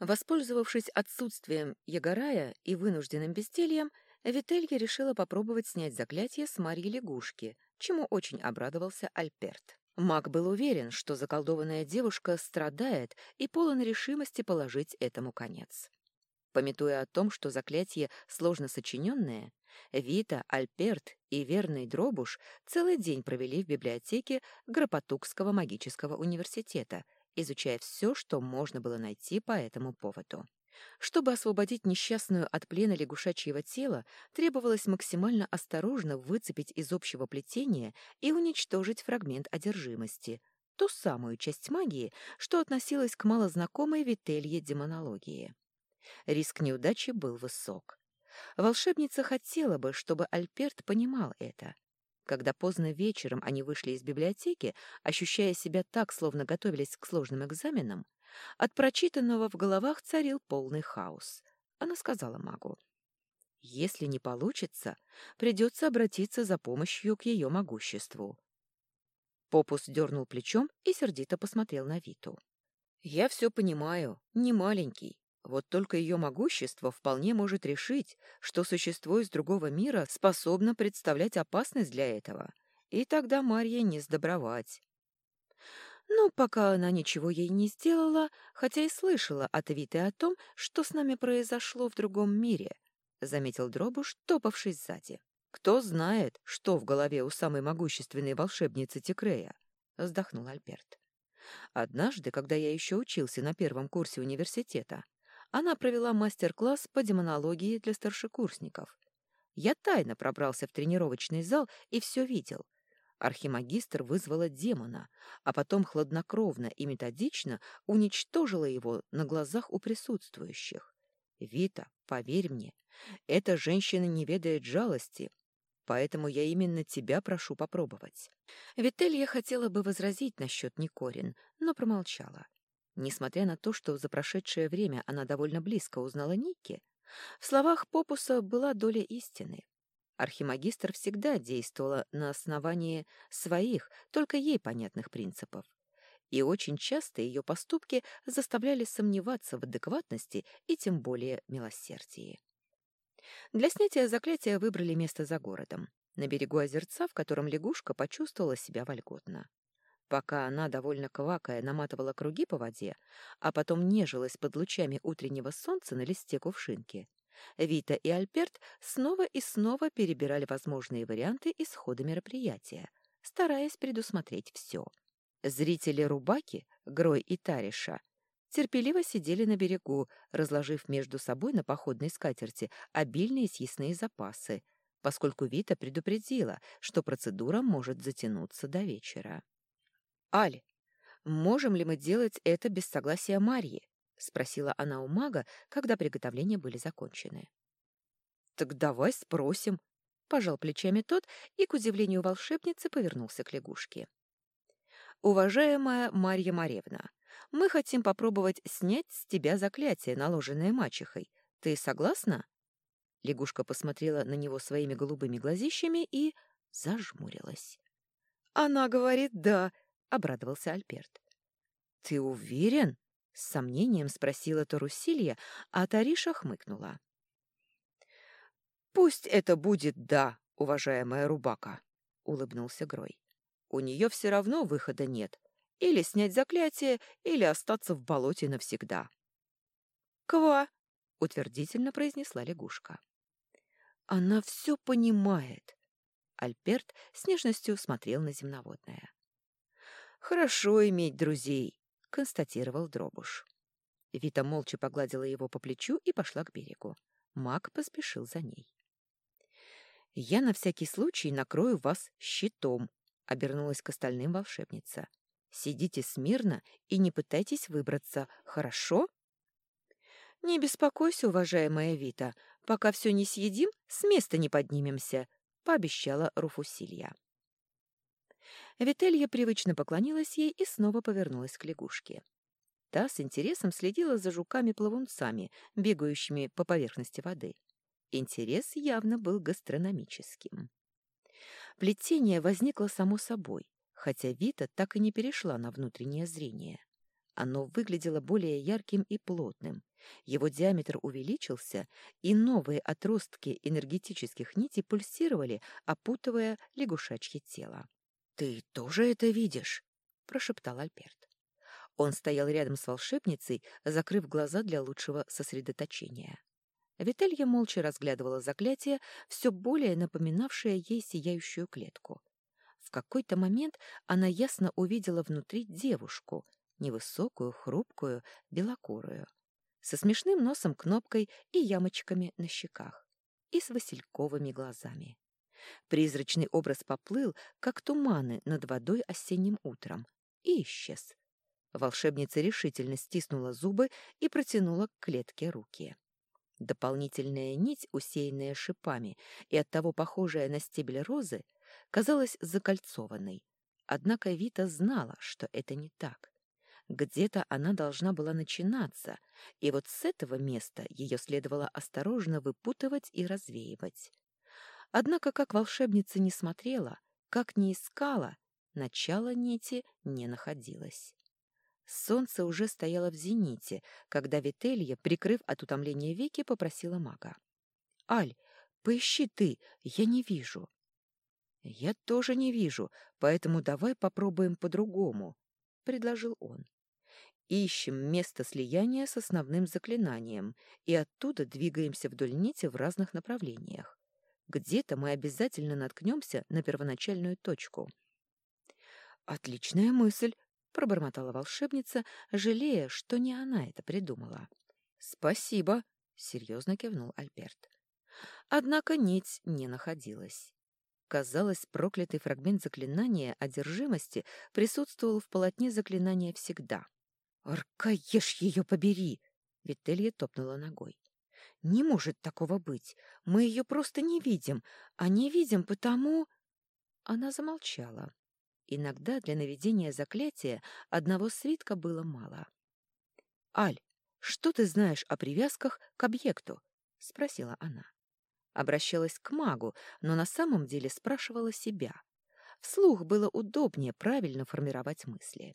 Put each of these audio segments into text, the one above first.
Воспользовавшись отсутствием Ягорая и вынужденным бездельем, Вителья решила попробовать снять заклятие с Марьи лягушки, чему очень обрадовался Альперт. Маг был уверен, что заколдованная девушка страдает и полон решимости положить этому конец. Пометуя о том, что заклятие сложно сочиненное, Вита, Альперт и верный Дробуш целый день провели в библиотеке Гропотукского магического университета, изучая все, что можно было найти по этому поводу. Чтобы освободить несчастную от плена лягушачьего тела, требовалось максимально осторожно выцепить из общего плетения и уничтожить фрагмент одержимости, ту самую часть магии, что относилась к малознакомой вителье демонологии. Риск неудачи был высок. Волшебница хотела бы, чтобы Альперт понимал это. Когда поздно вечером они вышли из библиотеки, ощущая себя так, словно готовились к сложным экзаменам, от прочитанного в головах царил полный хаос. Она сказала магу. «Если не получится, придется обратиться за помощью к ее могуществу». Попус дернул плечом и сердито посмотрел на Виту. «Я все понимаю, не маленький. Вот только ее могущество вполне может решить, что существо из другого мира способно представлять опасность для этого, и тогда Марье не сдобровать. Но пока она ничего ей не сделала, хотя и слышала от Виты о том, что с нами произошло в другом мире, — заметил Дробуш, топавший сзади. «Кто знает, что в голове у самой могущественной волшебницы Тикрея?» — вздохнул Альберт. «Однажды, когда я еще учился на первом курсе университета, она провела мастер-класс по демонологии для старшекурсников. Я тайно пробрался в тренировочный зал и все видел — Архимагистр вызвала демона, а потом хладнокровно и методично уничтожила его на глазах у присутствующих. «Вита, поверь мне, эта женщина не ведает жалости, поэтому я именно тебя прошу попробовать». Вителья хотела бы возразить насчет Никорин, но промолчала. Несмотря на то, что за прошедшее время она довольно близко узнала Ники, в словах Попуса была доля истины. Архимагистр всегда действовала на основании своих, только ей понятных принципов. И очень часто ее поступки заставляли сомневаться в адекватности и тем более милосердии. Для снятия заклятия выбрали место за городом, на берегу озерца, в котором лягушка почувствовала себя вольготно. Пока она, довольно квакая, наматывала круги по воде, а потом нежилась под лучами утреннего солнца на листе кувшинки, Вита и Альберт снова и снова перебирали возможные варианты исхода мероприятия, стараясь предусмотреть все. Зрители Рубаки, Грой и Тариша, терпеливо сидели на берегу, разложив между собой на походной скатерти обильные съестные запасы, поскольку Вита предупредила, что процедура может затянуться до вечера. «Аль, можем ли мы делать это без согласия Марьи?» — спросила она у мага, когда приготовления были закончены. «Так давай спросим», — пожал плечами тот и, к удивлению волшебницы, повернулся к лягушке. «Уважаемая Марья Маревна, мы хотим попробовать снять с тебя заклятие, наложенное мачехой. Ты согласна?» Лягушка посмотрела на него своими голубыми глазищами и зажмурилась. «Она говорит «да», — обрадовался Альберт. «Ты уверен?» С сомнением спросила Тарусилья, а Тариша хмыкнула. «Пусть это будет «да», уважаемая Рубака», — улыбнулся Грой. «У нее все равно выхода нет. Или снять заклятие, или остаться в болоте навсегда». «Ква!» — утвердительно произнесла лягушка. «Она все понимает!» Альберт с нежностью смотрел на земноводное. «Хорошо иметь друзей», — констатировал Дробуш. Вита молча погладила его по плечу и пошла к берегу. Маг поспешил за ней. «Я на всякий случай накрою вас щитом», — обернулась к остальным волшебница. «Сидите смирно и не пытайтесь выбраться, хорошо?» «Не беспокойся, уважаемая Вита, пока все не съедим, с места не поднимемся», — пообещала Руфусилья. Вителья привычно поклонилась ей и снова повернулась к лягушке. Та с интересом следила за жуками-плавунцами, бегающими по поверхности воды. Интерес явно был гастрономическим. Плетение возникло само собой, хотя Вита так и не перешла на внутреннее зрение. Оно выглядело более ярким и плотным. Его диаметр увеличился, и новые отростки энергетических нитей пульсировали, опутывая лягушачье тело. «Ты тоже это видишь?» — прошептал Альберт. Он стоял рядом с волшебницей, закрыв глаза для лучшего сосредоточения. Вителья молча разглядывала заклятие, все более напоминавшее ей сияющую клетку. В какой-то момент она ясно увидела внутри девушку, невысокую, хрупкую, белокурую, со смешным носом-кнопкой и ямочками на щеках, и с васильковыми глазами. Призрачный образ поплыл, как туманы над водой осенним утром, и исчез. Волшебница решительно стиснула зубы и протянула к клетке руки. Дополнительная нить, усеянная шипами и оттого похожая на стебель розы, казалась закольцованной. Однако Вита знала, что это не так. Где-то она должна была начинаться, и вот с этого места ее следовало осторожно выпутывать и развеивать. Однако, как волшебница не смотрела, как не искала, начало нити не находилось. Солнце уже стояло в зените, когда Вителья, прикрыв от утомления веки, попросила мага. — Аль, поищи ты, я не вижу. — Я тоже не вижу, поэтому давай попробуем по-другому, — предложил он. Ищем место слияния с основным заклинанием и оттуда двигаемся вдоль нити в разных направлениях. Где-то мы обязательно наткнемся на первоначальную точку. «Отличная мысль!» — пробормотала волшебница, жалея, что не она это придумала. «Спасибо!» — серьезно кивнул Альберт. Однако нить не находилась. Казалось, проклятый фрагмент заклинания одержимости присутствовал в полотне заклинания всегда. «Аркаешь ее побери!» — Вителья топнула ногой. «Не может такого быть. Мы ее просто не видим, а не видим потому...» Она замолчала. Иногда для наведения заклятия одного свитка было мало. «Аль, что ты знаешь о привязках к объекту?» — спросила она. Обращалась к магу, но на самом деле спрашивала себя. Вслух было удобнее правильно формировать мысли.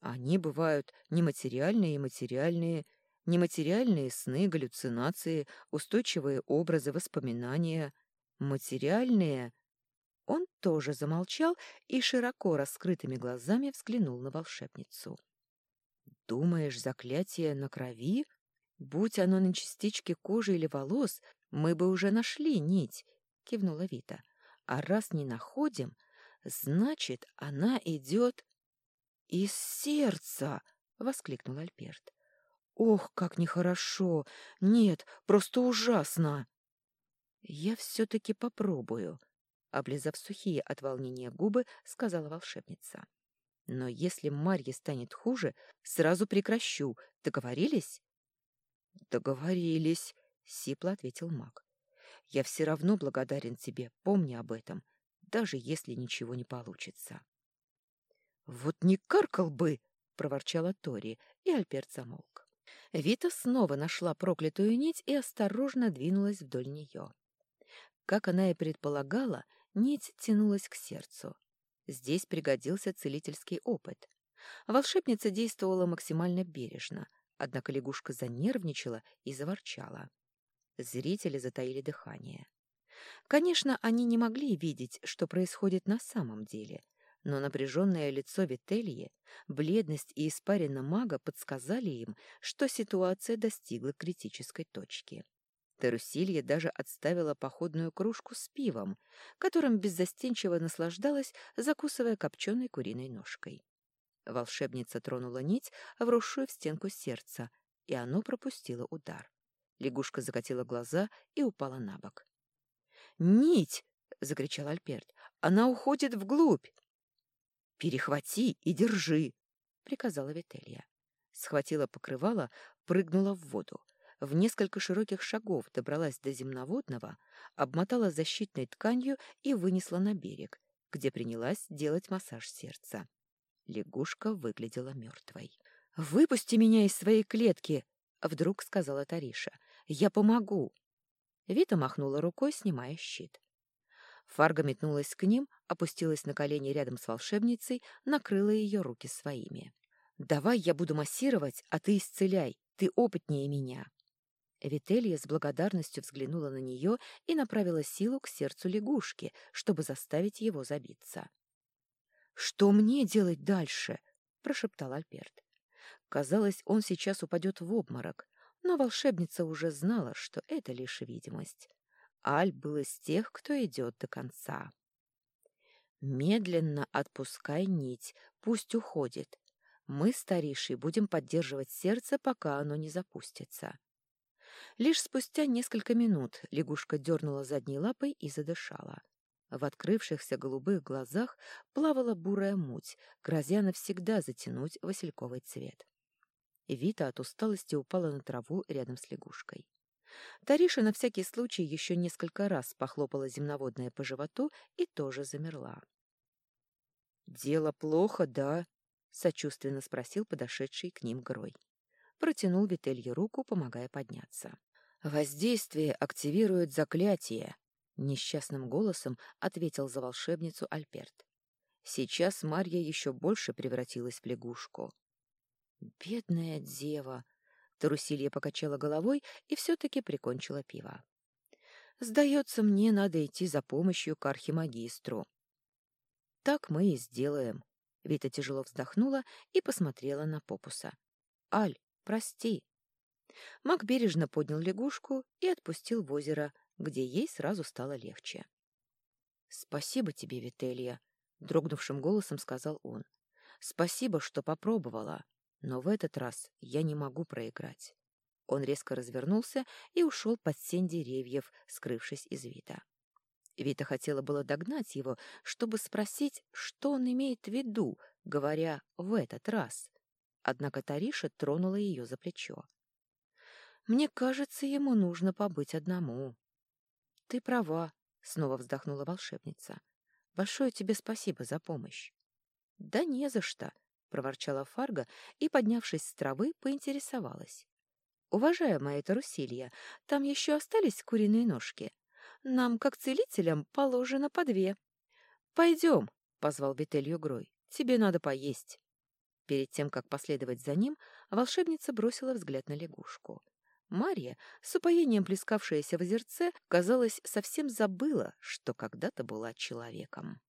Они бывают нематериальные и материальные, нематериальные сны, галлюцинации, устойчивые образы, воспоминания. Материальные он тоже замолчал и широко раскрытыми глазами взглянул на волшебницу. «Думаешь, заклятие на крови? Будь оно на частичке кожи или волос, мы бы уже нашли нить», — кивнула Вита. «А раз не находим, значит, она идет...» «Из сердца!» — воскликнул Альберт. «Ох, как нехорошо! Нет, просто ужасно!» «Я все-таки попробую», Облизав сухие от волнения губы, сказала волшебница. «Но если Марье станет хуже, сразу прекращу. Договорились?» «Договорились», — сипло ответил маг. «Я все равно благодарен тебе, помни об этом, даже если ничего не получится». «Вот не каркал бы!» — проворчала Тори, и Альберт замолк. Вита снова нашла проклятую нить и осторожно двинулась вдоль нее. Как она и предполагала, Нить тянулась к сердцу. Здесь пригодился целительский опыт. Волшебница действовала максимально бережно, однако лягушка занервничала и заворчала. Зрители затаили дыхание. Конечно, они не могли видеть, что происходит на самом деле, но напряженное лицо Вительи, бледность и испарина мага подсказали им, что ситуация достигла критической точки. Тарусилья даже отставила походную кружку с пивом, которым беззастенчиво наслаждалась, закусывая копченой куриной ножкой. Волшебница тронула нить, вросшую в стенку сердца, и оно пропустило удар. Лягушка закатила глаза и упала на бок. «Нить!» — закричал Альперт. «Она уходит вглубь!» «Перехвати и держи!» — приказала Вителья. Схватила покрывало, прыгнула в воду в несколько широких шагов добралась до земноводного, обмотала защитной тканью и вынесла на берег, где принялась делать массаж сердца. Лягушка выглядела мертвой. «Выпусти меня из своей клетки!» — вдруг сказала Тариша. «Я помогу!» Вита махнула рукой, снимая щит. Фарга метнулась к ним, опустилась на колени рядом с волшебницей, накрыла ее руки своими. Давай я буду массировать, а ты исцеляй, ты опытнее меня. Вителья с благодарностью взглянула на нее и направила силу к сердцу лягушки, чтобы заставить его забиться. «Что мне делать дальше?» — прошептал Альберт. Казалось, он сейчас упадет в обморок, но волшебница уже знала, что это лишь видимость. Аль был из тех, кто идет до конца. «Медленно отпускай нить, пусть уходит. Мы, старейший, будем поддерживать сердце, пока оно не запустится». Лишь спустя несколько минут лягушка дернула задней лапой и задышала. В открывшихся голубых глазах плавала бурая муть, грозя навсегда затянуть васильковый цвет. Вита от усталости упала на траву рядом с лягушкой. Тариша на всякий случай еще несколько раз похлопала земноводное по животу и тоже замерла. «Дело плохо, да?» — сочувственно спросил подошедший к ним Грой. Протянул Вителье руку, помогая подняться. «Воздействие активирует заклятие», — несчастным голосом ответил за волшебницу Альперт. Сейчас Марья еще больше превратилась в лягушку. «Бедная дева!» — Тарусилья покачала головой и все-таки прикончила пиво. «Сдается мне, надо идти за помощью к архимагистру». «Так мы и сделаем», — Вита тяжело вздохнула и посмотрела на Попуса. «Аль, прости». Маг бережно поднял лягушку и отпустил в озеро, где ей сразу стало легче. «Спасибо тебе, Вителья», — дрогнувшим голосом сказал он. «Спасибо, что попробовала, но в этот раз я не могу проиграть». Он резко развернулся и ушел под сень деревьев, скрывшись из Вита. Вита хотела было догнать его, чтобы спросить, что он имеет в виду, говоря «в этот раз». Однако Тариша тронула ее за плечо. «Мне кажется, ему нужно побыть одному». «Ты права», — снова вздохнула волшебница. «Большое тебе спасибо за помощь». «Да не за что», — проворчала Фарга и, поднявшись с травы, поинтересовалась. «Уважаемая Тарусилья, там еще остались куриные ножки? Нам, как целителям, положено по две». «Пойдем», — позвал Вителью Грой, — «тебе надо поесть». Перед тем, как последовать за ним, волшебница бросила взгляд на лягушку. Марья, с упоением плескавшаяся в озерце, казалось, совсем забыла, что когда-то была человеком.